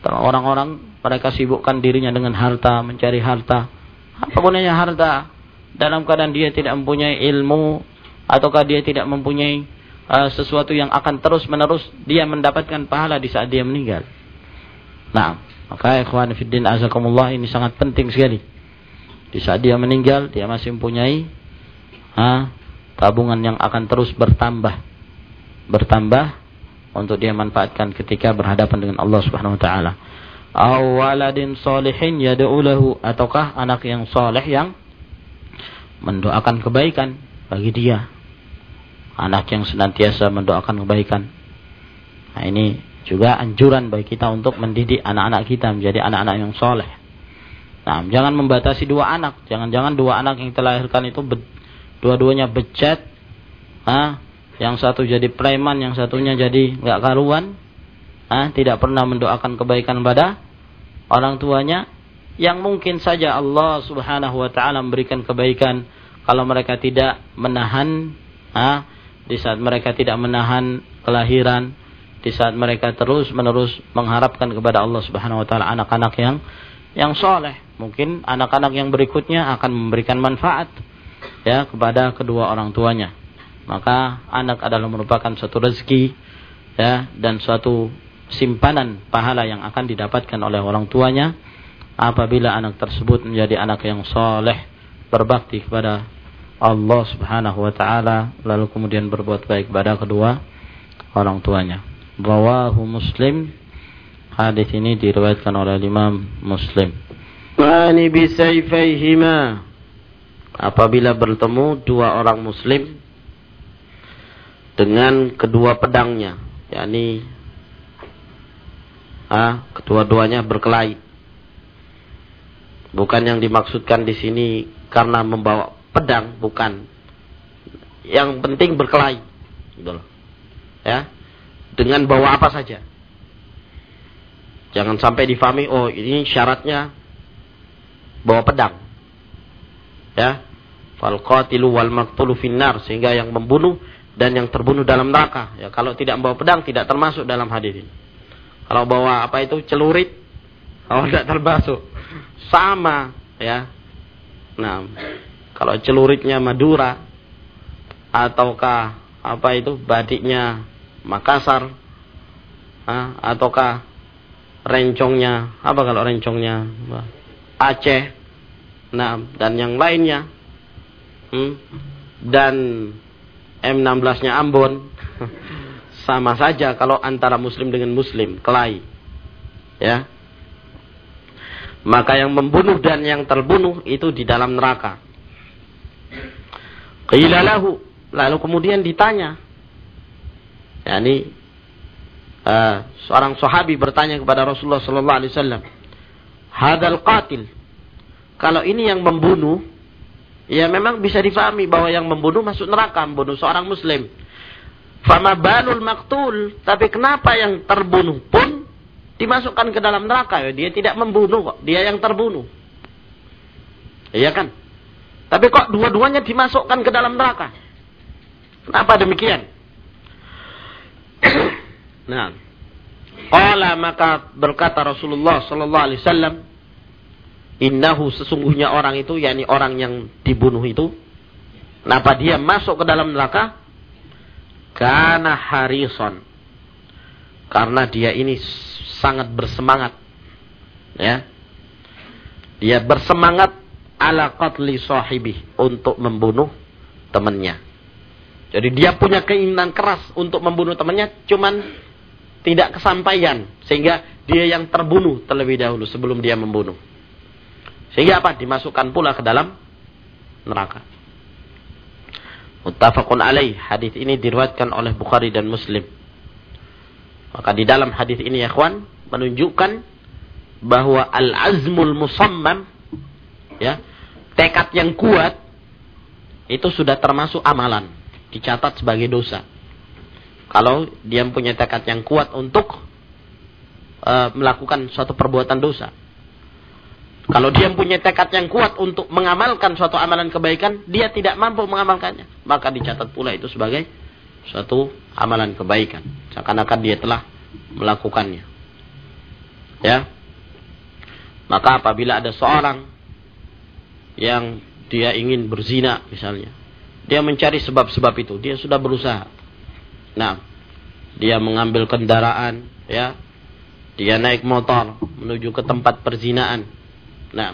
[SPEAKER 1] orang-orang mereka sibukkan dirinya dengan harta, mencari harta. Apa gunanya harta? Dalam keadaan dia tidak mempunyai ilmu ataukah dia tidak mempunyai uh, sesuatu yang akan terus-menerus dia mendapatkan pahala di saat dia meninggal. Nah, maka ikhwan fiddin azakumullah ini sangat penting sekali. Di saat dia meninggal, dia masih mempunyai ha, tabungan yang akan terus bertambah. Bertambah untuk dia manfaatkan ketika berhadapan dengan Allah Subhanahu wa taala awaladin solihin yad'u lahu ataukah anak yang soleh yang mendoakan kebaikan bagi dia anak yang senantiasa mendoakan kebaikan. Nah ini juga anjuran bagi kita untuk mendidik anak-anak kita menjadi anak-anak yang soleh. Nah jangan membatasi dua anak. Jangan-jangan dua anak yang terlahirkan itu dua-duanya bejat ah yang satu jadi preman yang satunya jadi nggak karuan ah, tidak pernah mendoakan kebaikan pada orang tuanya. Yang mungkin saja Allah Subhanahu wa taala memberikan kebaikan kalau mereka tidak menahan ah, di saat mereka tidak menahan kelahiran di saat mereka terus-menerus mengharapkan kepada Allah Subhanahu wa taala anak-anak yang yang soleh. Mungkin anak-anak yang berikutnya akan memberikan manfaat ya kepada kedua orang tuanya. Maka anak adalah merupakan suatu rezeki ya dan suatu simpanan pahala yang akan didapatkan oleh orang tuanya apabila anak tersebut menjadi anak yang soleh berbakti kepada Allah Subhanahu wa taala lalu kemudian berbuat baik kepada kedua orang tuanya. Rawahu Muslim. Hadis ini diriwayatkan oleh Imam Muslim.
[SPEAKER 2] Mani bisayfaihima. Apabila bertemu dua orang muslim dengan kedua pedangnya, yakni ah, kedua-duanya berkelahi. Bukan yang dimaksudkan di sini karena membawa pedang, bukan. Yang penting berkelahi. Gitu loh. Ya. Dengan bawa apa saja. Jangan sampai difahami, oh ini syaratnya bawa pedang. Ya. Fal qatilu wal maqtulu finnar sehingga yang membunuh dan yang terbunuh dalam neraka. Ya, kalau tidak membawa pedang tidak termasuk dalam hadis ini. Kalau bawa apa itu celurit, oh tidak termasuk. Sama ya. Nah, kalau celuritnya Madura ataukah apa itu badiknya Makassar ah, ataukah rencongnya apa kalau rencongnya Aceh nah dan yang lainnya hmm, dan M16 nya Ambon sama saja kalau antara muslim dengan muslim, kelahi. Ya. Maka yang membunuh dan yang terbunuh itu di dalam neraka. Qilalahu, lalu kemudian ditanya. Yani uh, seorang sahabi bertanya kepada Rasulullah sallallahu alaihi wasallam, "Hadal qatil." Kalau ini yang membunuh, ya memang bisa difahami bahwa yang membunuh masuk neraka, membunuh seorang muslim. Fama balul maktul. Tapi kenapa yang terbunuh pun dimasukkan ke dalam neraka? Ya, dia tidak membunuh kok. Dia yang terbunuh. Iya kan? Tapi kok dua-duanya dimasukkan ke dalam neraka? Kenapa demikian? nah, Qala maka berkata Rasulullah sallallahu alaihi wasallam, "Innahu sesungguhnya orang itu yakni orang yang dibunuh itu, kenapa dia masuk ke dalam neraka? Karena harison. Karena dia ini sangat bersemangat. Ya. Dia bersemangat ala qatli sahibi untuk membunuh temannya. Jadi dia punya keinginan keras untuk membunuh temannya, cuman tidak kesampaian sehingga dia yang terbunuh terlebih dahulu sebelum dia membunuh. Sehingga apa? Dimasukkan pula ke dalam neraka. Muttafaqun alaih. Hadis ini diriwayatkan oleh Bukhari dan Muslim. Maka di dalam hadis ini ya kawan menunjukkan bahwa al-azmul musammam ya, tekad yang kuat itu sudah termasuk amalan, dicatat sebagai dosa. Kalau dia punya tekad yang kuat untuk uh, melakukan suatu perbuatan dosa.
[SPEAKER 1] Kalau dia punya tekad yang kuat untuk mengamalkan suatu amalan kebaikan, dia tidak mampu mengamalkannya. Maka dicatat pula itu sebagai suatu amalan kebaikan. Seakan-akan dia telah melakukannya. Ya. Maka apabila ada seorang yang dia ingin berzina misalnya, dia mencari sebab-sebab itu, dia sudah berusaha. Nah, dia mengambil kendaraan, ya, dia naik motor menuju ke tempat perzinaan. Nah,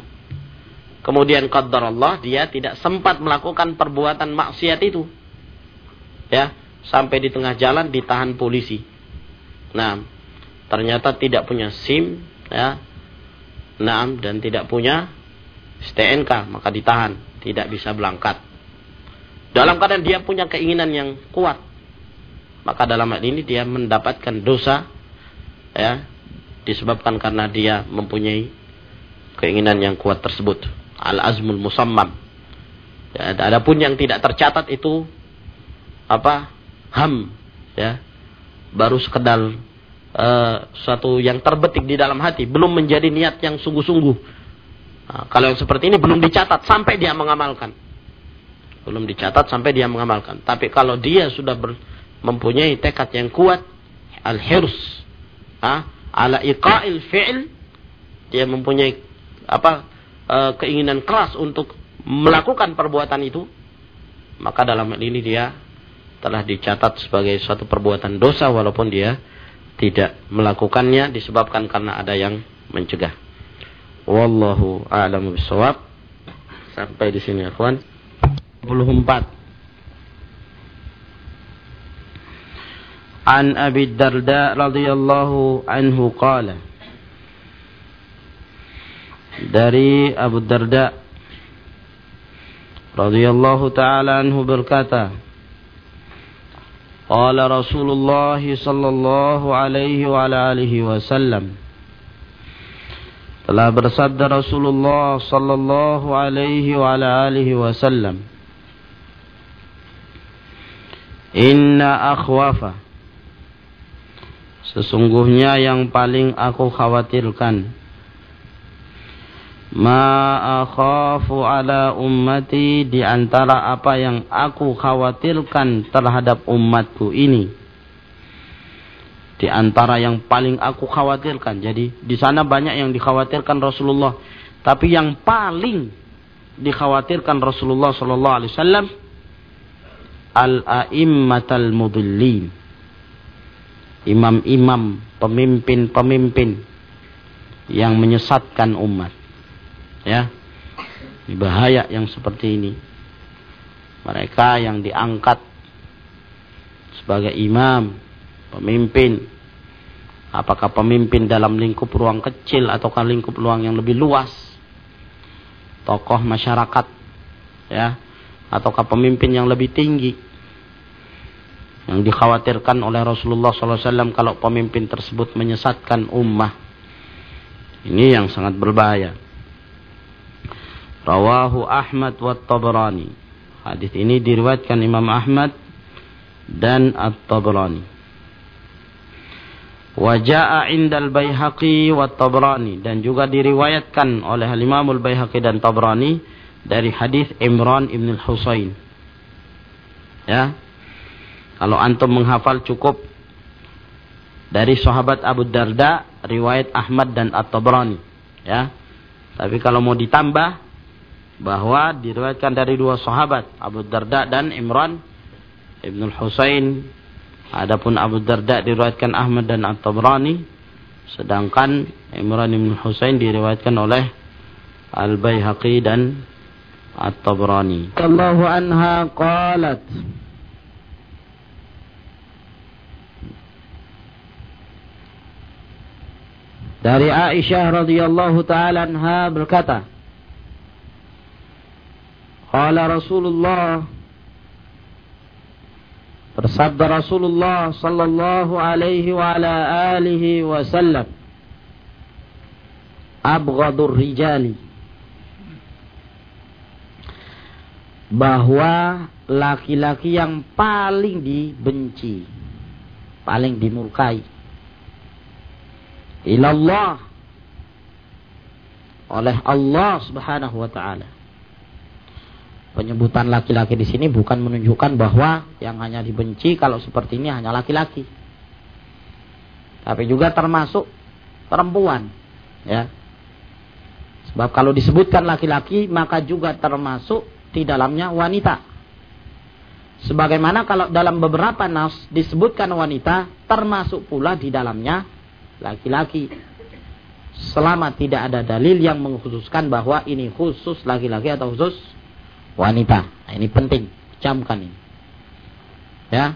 [SPEAKER 1] kemudian qadar Allah dia tidak sempat melakukan perbuatan maksiat itu. Ya, sampai di tengah jalan ditahan polisi. Nah, ternyata tidak punya SIM, ya. Nah, dan tidak punya STNK, maka ditahan, tidak bisa berangkat. Dalam keadaan dia punya keinginan yang kuat, maka dalam hal ini dia mendapatkan dosa, ya, disebabkan karena dia mempunyai keinginan yang kuat tersebut. Al-azmul musammam. Ya, adapun yang tidak tercatat itu apa? Ham, ya. Baru sekedar uh, suatu yang terbetik di dalam hati, belum menjadi niat yang sungguh-sungguh. Nah, kalau yang seperti ini belum dicatat sampai dia mengamalkan. Belum dicatat sampai dia mengamalkan. Tapi kalau dia sudah ber, mempunyai tekad yang kuat, al-hirs, ah, ala iqa'il fi'l, dia mempunyai apa e, keinginan keras untuk melakukan perbuatan itu, maka dalam hal ini dia telah dicatat sebagai suatu perbuatan dosa walaupun dia tidak melakukannya disebabkan karena ada yang mencegah. Wallahu a'lamu bishawab. Sampai di sini, kawan. 24. An Abi Darda radhiyallahu anhu qala Dari Abu Darda radhiyallahu taala anhu berkata Qala Rasulullah sallallahu alaihi wa alihi wasallam Telah bersabda Rasulullah sallallahu alaihi wa ala alihi wasallam Inna akhwafa Sesungguhnya yang paling aku khawatirkan Ma akhafu ala ummati di antara apa yang aku khawatirkan terhadap umatku ini. Di antara yang paling aku khawatirkan. Jadi di sana banyak yang dikhawatirkan Rasulullah, tapi yang paling dikhawatirkan Rasulullah sallallahu alaihi wasallam al-a'immatal mudillin. Imam-imam, pemimpin-pemimpin yang menyesatkan umat. Ya. Bahaya yang seperti ini. Mereka yang diangkat sebagai imam, pemimpin. Apakah pemimpin dalam lingkup ruang kecil ataukah lingkup ruang yang lebih luas? Tokoh masyarakat, ya, ataukah pemimpin yang lebih tinggi? Yang dikhawatirkan oleh Rasulullah SAW kalau pemimpin tersebut menyesatkan ummah. Ini yang sangat berbahaya. Rawahu Ahmad wa Tabrani. Hadis ini diriwayatkan Imam Ahmad dan At-Tabrani. Waja'a indal Baihaqi wa Tabrani dan juga diriwayatkan oleh Imam Al-Baihaqi dan Tabrani dari hadis Imran ibn al-Husain. Ya. Kalau antum menghafal cukup dari sahabat Abu Darda, riwayat Ahmad dan At-Tabrani, ya. Tapi kalau mau ditambah bahwa diriwayatkan dari dua sahabat Abu Darda dan Imran Ibn Husain adapun Abu Darda diriwayatkan Ahmad dan At-Tabrani sedangkan Imran Ibn Husain diriwayatkan oleh Al-Baihaqi dan At-Tabrani. Allahu anha qalat. Dari Aisyah radhiyallahu taala anha berkata Qala Rasulullah Bersabda Rasulullah sallallahu alaihi wa ala alihi wasallam Abghadur rijali bahwa laki-laki yang paling dibenci paling dimurkai ilallah oleh Allah Subhanahu wa taala. Penyebutan laki-laki di sini bukan menunjukkan bahwa yang hanya dibenci kalau seperti ini hanya laki-laki. Tapi juga termasuk perempuan, ya. Sebab kalau disebutkan laki-laki maka juga termasuk di dalamnya wanita. Sebagaimana kalau dalam beberapa nas disebutkan wanita termasuk pula di dalamnya laki-laki. Selama tidak ada dalil yang mengkhususkan bahwa ini khusus laki-laki atau khusus wanita. Nah, ini penting, camkan ini. Ya.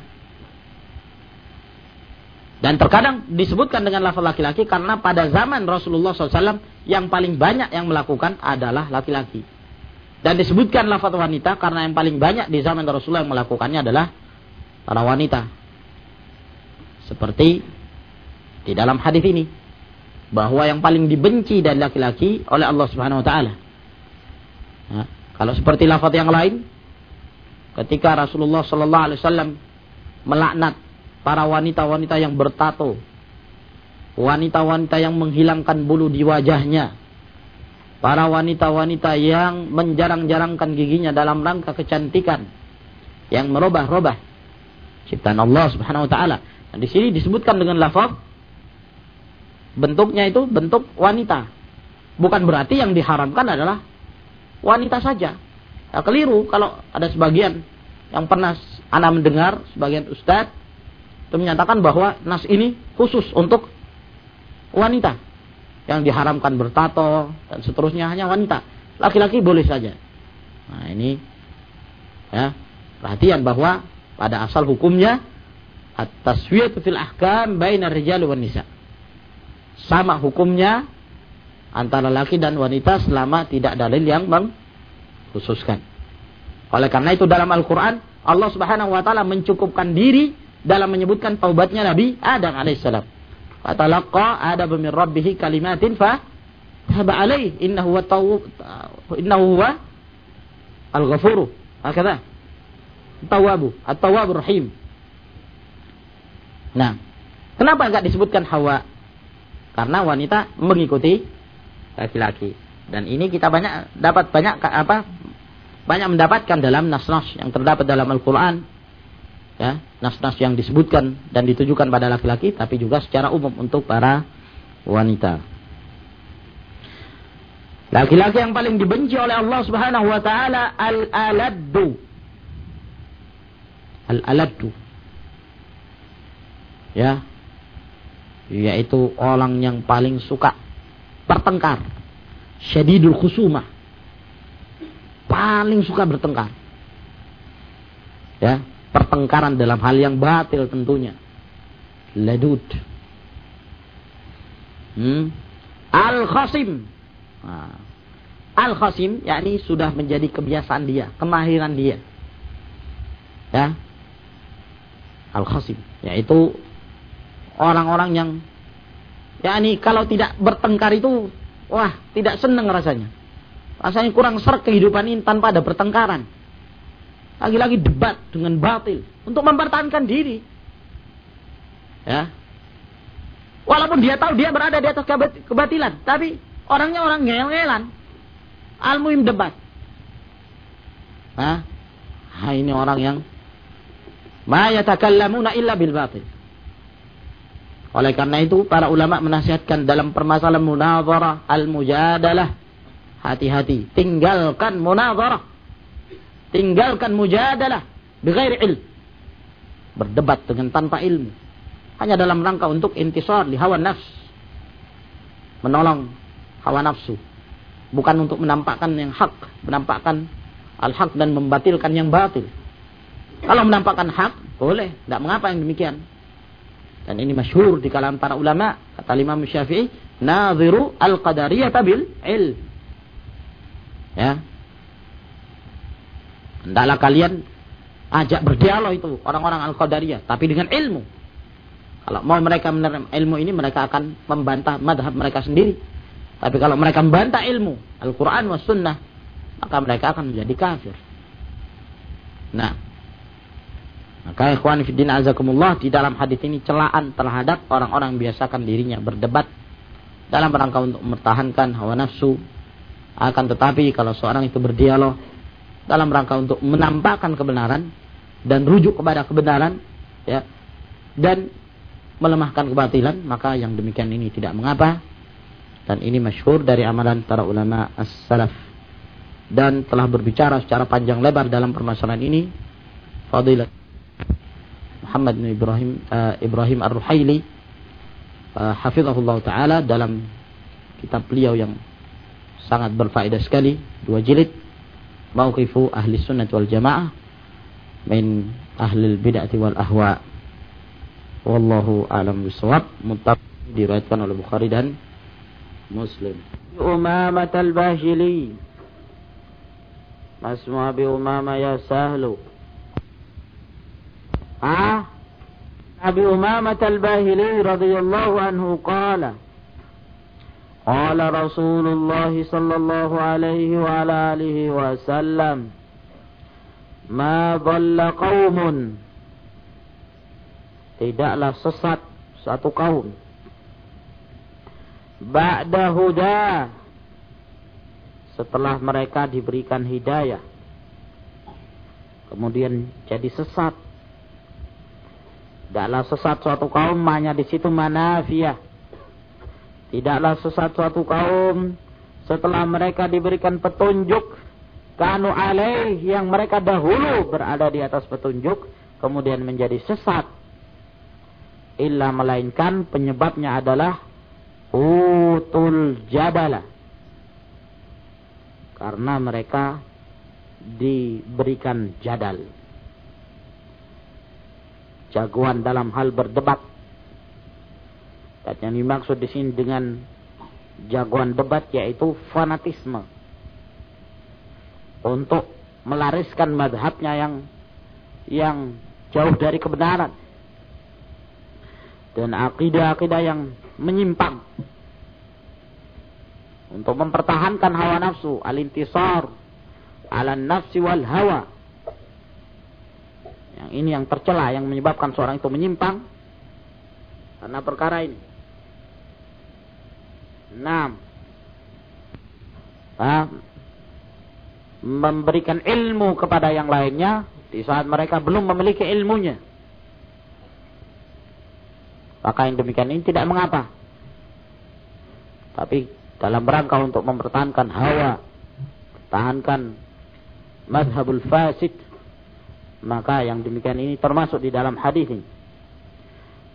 [SPEAKER 1] Dan terkadang disebutkan dengan lafaz laki-laki karena pada zaman Rasulullah SAW yang paling banyak yang melakukan adalah laki-laki. Dan disebutkan lafaz wanita karena yang paling banyak di zaman Rasulullah yang melakukannya adalah para wanita. Seperti di dalam hadis ini bahwa yang paling dibenci dari laki-laki oleh Allah Subhanahu wa taala. Kalau seperti lafaz yang lain ketika Rasulullah sallallahu alaihi wasallam melaknat para wanita-wanita yang bertato, wanita-wanita yang menghilangkan bulu di wajahnya, para wanita-wanita yang menjarang-jarangkan giginya dalam rangka kecantikan, yang merubah-rubah ciptaan Allah Subhanahu wa taala. Nah, di sini disebutkan dengan lafaz bentuknya itu bentuk wanita. Bukan berarti yang diharamkan adalah wanita saja. Ya, keliru kalau ada sebagian yang pernah anda mendengar sebagian ustadz itu menyatakan bahwa nas ini khusus untuk wanita yang diharamkan bertato dan seterusnya hanya wanita. Laki-laki boleh saja. Nah ini ya perhatian bahwa pada asal hukumnya at-taswiyatu fil ahkam bainar rijal wan nisa sama hukumnya antara laki dan wanita selama tidak dalil yang mengkhususkan. Oleh karena itu dalam Al-Quran Allah Subhanahu Wa Taala mencukupkan diri dalam menyebutkan taubatnya Nabi Adam alaihissalam. Fatalaqa Adam min rabbih kalimatin fa taba alaih innahu wa tawwab innahu huwa al-ghafuru. Hakada. Tawabu, at-tawwabur rahim. Nah, kenapa enggak disebutkan Hawa? Karena wanita mengikuti laki-laki. Dan ini kita banyak dapat banyak apa? Banyak mendapatkan dalam nas-nas yang terdapat dalam Al-Qur'an. Ya, nas-nas yang disebutkan dan ditujukan pada laki-laki tapi juga secara umum untuk para wanita. Laki-laki yang paling dibenci oleh Allah Subhanahu wa taala al-aladdu. Al-aladdu. Ya, yaitu orang yang paling suka bertengkar. Syadidul khusumah. Paling suka bertengkar. Ya pertengkaran dalam hal yang batil tentunya. Ladud hmm. al khasim nah. al khasim yakni sudah menjadi kebiasaan dia kemahiran dia. Ya. Al khasim yaitu orang-orang yang yakni kalau tidak bertengkar itu wah tidak senang rasanya. Rasanya kurang serak kehidupan ini tanpa ada pertengkaran. Lagi-lagi debat dengan batil untuk mempertahankan diri. Ya. Walaupun dia tahu dia berada di atas kebatilan, tapi orangnya orang ngel-ngelan. Almuhim debat. Hah? Ha, ini orang yang ma yatakallamuna illa bil batil. Oleh karena itu para ulama menasihatkan dalam permasalahan munazarah al-mujadalah. Hati-hati. Tinggalkan munazarah. Tinggalkan mujadalah. Bighairi ilm. Berdebat dengan tanpa ilmu. Hanya dalam rangka untuk intisar di hawa nafs. Menolong hawa nafsu. Bukan untuk menampakkan yang hak menampakkan al-haq dan membatilkan yang batil. Kalau menampakkan hak boleh. Tidak mengapa yang demikian dan ini masyhur di kalangan para ulama kata Imam Syafi'i nadhiru al-qadariyah bil il ya. Hendaklah kalian ajak berdialog itu orang-orang al-qadariyah tapi dengan ilmu. Kalau mau mereka menerima ilmu ini mereka akan membantah madhab mereka sendiri. Tapi kalau mereka membantah ilmu Al-Quran was sunnah maka mereka akan menjadi kafir. Nah maka ikhwan fiddin azakumullah di dalam hadis ini celaan terhadap orang-orang biasakan dirinya berdebat dalam rangka untuk mempertahankan hawa nafsu. Akan tetapi kalau seorang itu berdialog dalam rangka untuk menampakkan kebenaran dan rujuk kepada kebenaran ya dan melemahkan kebatilan maka yang demikian ini tidak mengapa. Dan ini masyhur dari amalan para ulama as-salaf. Dan telah berbicara secara panjang lebar dalam permasalahan ini. Fadilah Muhammad bin Ibrahim uh, Ibrahim Ar-Ruhaili uh, hafizahullah taala dalam kitab beliau yang sangat berfaedah sekali dua jilid Mauqifu Ahli Sunnah wal Jamaah min Ahli Bid'ah wal Ahwa. Wallahu alam bisawab muttafaq diriwayatkan oleh Bukhari dan Muslim. Umamah al-Bahili. Masmu Abi Umamah ya sahlu Ah Abi Umamah al-Bahili radhiyallahu anhu qala قال رسول الله صلى الله عليه وعلى آله وسلم ما ضل قوم tidaklah sesat satu kaum ba'da huda setelah mereka diberikan hidayah kemudian jadi sesat tidaklah sesat suatu kaum hanya di situ manafiyah Tidaklah sesat suatu kaum setelah mereka diberikan petunjuk kanu alaih yang mereka dahulu berada di atas petunjuk kemudian menjadi sesat. Illa melainkan penyebabnya adalah utul jadala karena mereka diberikan jadal jagoan dalam hal berdebat dan yang dimaksud di sini dengan jagoan debat yaitu fanatisme. Untuk melariskan madhabnya yang yang jauh dari kebenaran. Dan akidah-akidah yang menyimpang. Untuk mempertahankan hawa nafsu. Al-intisar. Ala nafsi wal hawa. Yang ini yang tercela yang menyebabkan seorang itu menyimpang. Karena perkara ini. Enam. Memberikan ilmu kepada yang lainnya di saat mereka belum memiliki ilmunya. Maka yang demikian ini tidak mengapa. Tapi dalam rangka untuk mempertahankan hawa, pertahankan madhabul fasid, maka yang demikian ini termasuk di dalam hadis ini.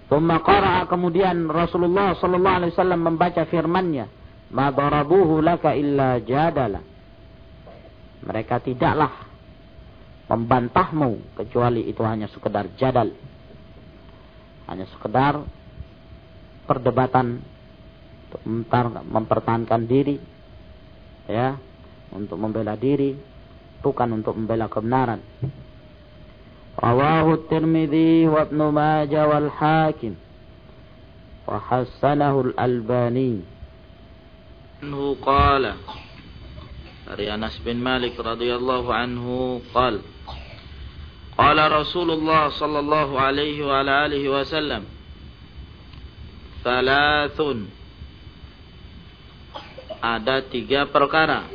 [SPEAKER 1] Kemudian Rasulullah sallallahu alaihi wasallam membaca firman-Nya, "Ma darabuhu laka illa jadala." Mereka tidaklah membantahmu kecuali itu hanya sekedar jadal. Hanya sekedar perdebatan untuk mempertahankan diri ya, untuk membela diri, bukan untuk membela kebenaran. رواه الترمذي وابن ماجه والحاكم وحسنه الألباني. عنه قال dari Anas bin Malik radhiyallahu anhu قال قال رسول الله صلى الله عليه وعلى آله وسلم ثلاث. Ada tiga perkara.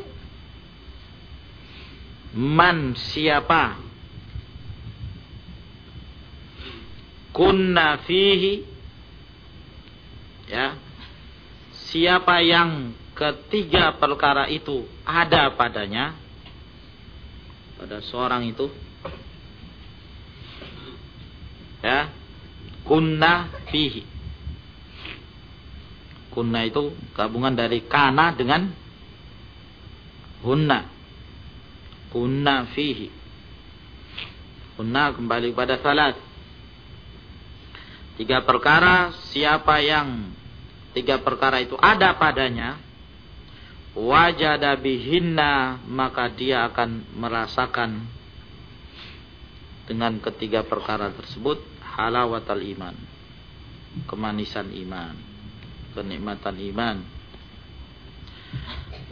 [SPEAKER 1] Man siapa kunna fihi. Ya. Siapa yang ketiga perkara itu ada padanya? Pada seorang itu. Ya. Kunna fihi. Kunna itu gabungan dari kana dengan hunna. Kunna fihi. Kunna kembali pada salat Tiga perkara siapa yang tiga perkara itu ada padanya wajada bihinna maka dia akan merasakan dengan ketiga perkara tersebut halawatal iman kemanisan iman kenikmatan iman.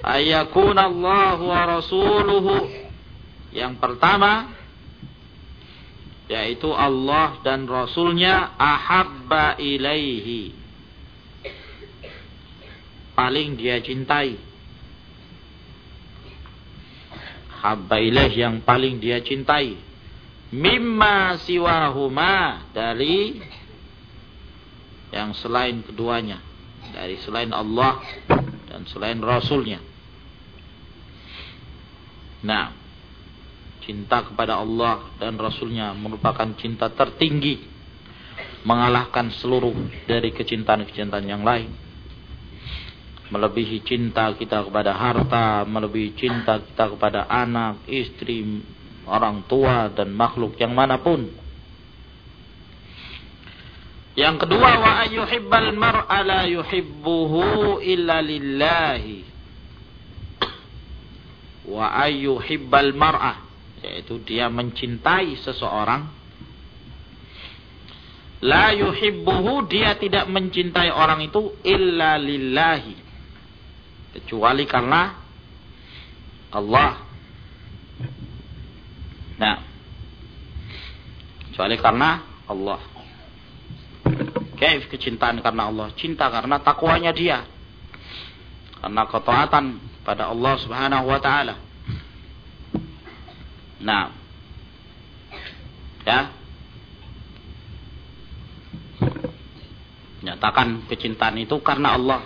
[SPEAKER 1] Ayakun Allah wa rasuluhu. Yang pertama yaitu Allah dan Rasulnya ahabba ilaihi. Paling dia cintai. Habba ilaih yang paling dia cintai. Mimma siwahuma dari yang selain keduanya. Dari selain Allah dan selain Rasulnya. Nah cinta kepada Allah dan Rasulnya merupakan cinta tertinggi mengalahkan seluruh dari kecintaan-kecintaan yang lain melebihi cinta kita kepada harta, melebihi cinta kita kepada anak, istri, orang tua dan makhluk yang mana pun. Yang kedua wa ayyuhibbal mar'a la yuhibbuhu illa lillahi. Wa ayyuhibbal mar'a yaitu dia mencintai seseorang la yuhibbuhu dia tidak mencintai orang itu illa lillahi kecuali karena Allah. Nah, kecuali karena Allah. Kaif kecintaan karena Allah? Cinta karena takwanya dia. Karena ketaatan pada Allah Subhanahu wa taala. Nah. Ya. Nyatakan kecintaan itu karena Allah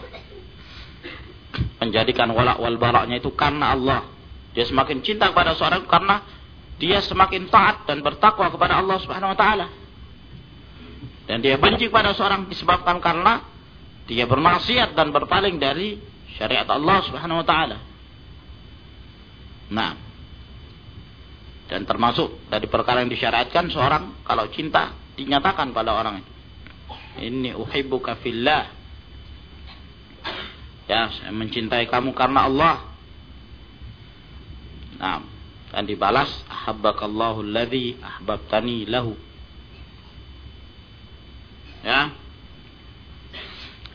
[SPEAKER 1] menjadikan walak wal baraknya itu karena Allah. Dia semakin cinta kepada seorang karena dia semakin taat dan bertakwa kepada Allah Subhanahu wa taala. Dan dia benci kepada seorang disebabkan karena dia bermaksiat dan berpaling dari syariat Allah Subhanahu wa taala. Nah, dan termasuk dari perkara yang disyariatkan seorang kalau cinta dinyatakan pada orang. Ini uhibbuka fillah Ya, saya mencintai kamu karena Allah. Nah, dan dibalas ahabbakallahu alladhi ahbabtani lahu. Ya.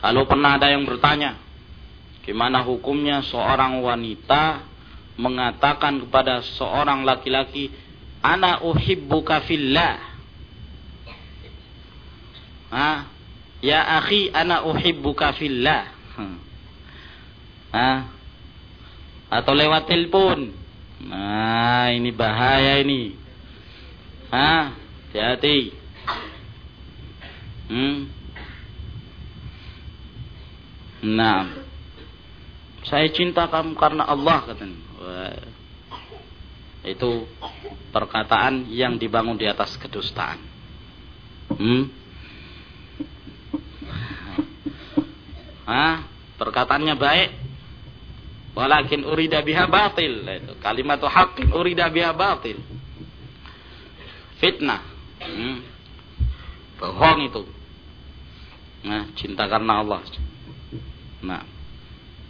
[SPEAKER 1] Lalu pernah ada yang bertanya, gimana hukumnya seorang wanita mengatakan kepada seorang laki-laki, "Ana uhibbuka fillah." Ha? Ya akhi, ana uhibbuka fillah. Hmm. Hah? Atau lewat telepon. Nah, ini bahaya ini. Hah? Hati-hati. Hmm? Nah. Saya cinta kamu karena Allah katanya. Wah. Itu perkataan yang dibangun di atas kedustaan. Hmm? Hah? Perkataannya baik, Walakin urida biha batil. Itu kalimat haqqin urida biha batil. Fitnah. Hmm. Bohong itu. Nah, cinta karena Allah. Nah,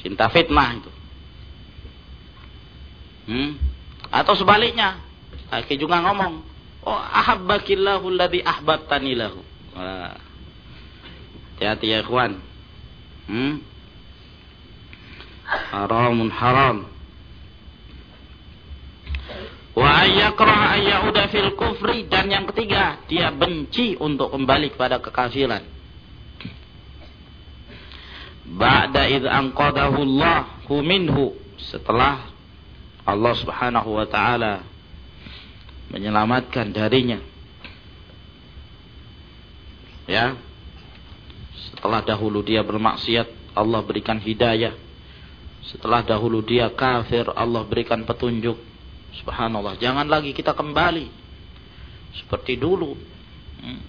[SPEAKER 1] cinta fitnah itu. Hmm. Atau sebaliknya. Aki juga ngomong, "Oh, ahabbakillahu alladhi ahbabtani lahu." Wah. Hati-hati ya, ikhwan. Hmm haramun haram wa ayyakrah ayyauda fil kufri dan yang ketiga dia benci untuk kembali kepada kekafiran ba'da id anqadahu Allah minhu setelah Allah Subhanahu wa taala menyelamatkan darinya ya setelah dahulu dia bermaksiat Allah berikan hidayah setelah dahulu dia kafir, Allah berikan petunjuk. Subhanallah, jangan lagi kita kembali seperti dulu. Hmm.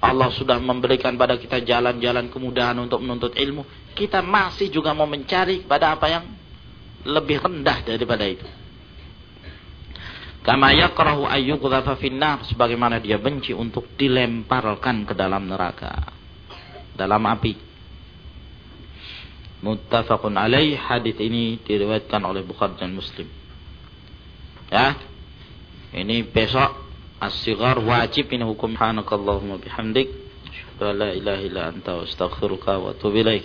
[SPEAKER 1] Allah sudah memberikan pada kita jalan-jalan kemudahan untuk menuntut ilmu. Kita masih juga mau mencari pada apa yang lebih rendah daripada itu. Kama yakrahu ayyuqdhafa finnar sebagaimana dia benci untuk dilemparkan ke dalam neraka. Dalam api. Muttafaqun alaih hadis ini diriwayatkan oleh Bukhari dan Muslim. Ya. Ini besok as-sighar wajib ini hukum subhanakallahumma bihamdik. La ilaha illa anta astaghfiruka wa atubu ilaik.